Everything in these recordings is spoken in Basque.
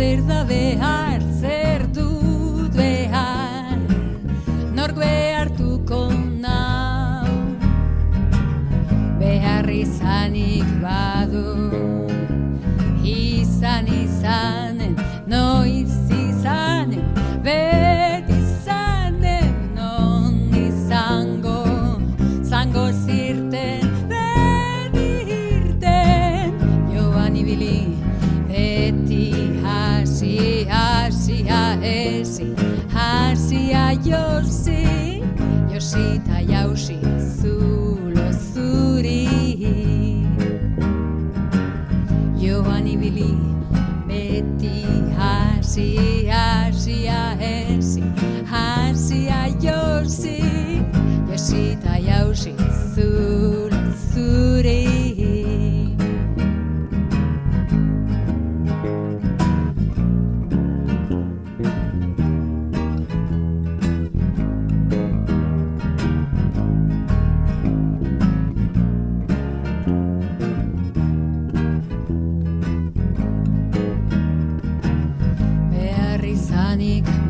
Zer da behar, zer dut behar. Nork behartuko nau Behar izanik badu ezi Hasia josi, josi ta jausi Zulo zuri Joan ibili beti hasi hasia ezi hasia josi josi ta jausi zul zuri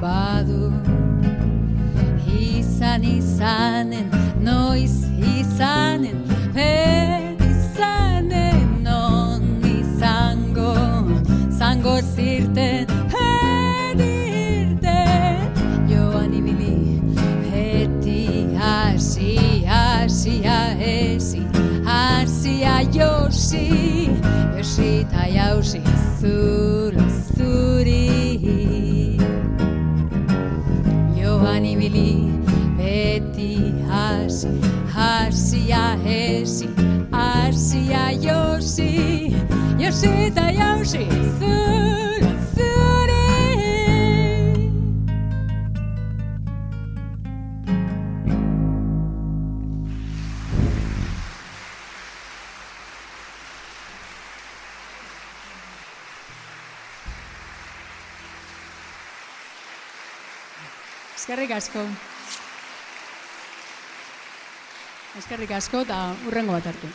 badu izan izanen noiz izanen behar izanen non izango zango zirten irten joan ibili beti hasi hasia ezi hasia josi josi ta jausi zulo hasi hasia ezi hasia josi josi ta jausi zulo zuri Eskerrik asko. Eskerrik asko eta urrengo bat hartu.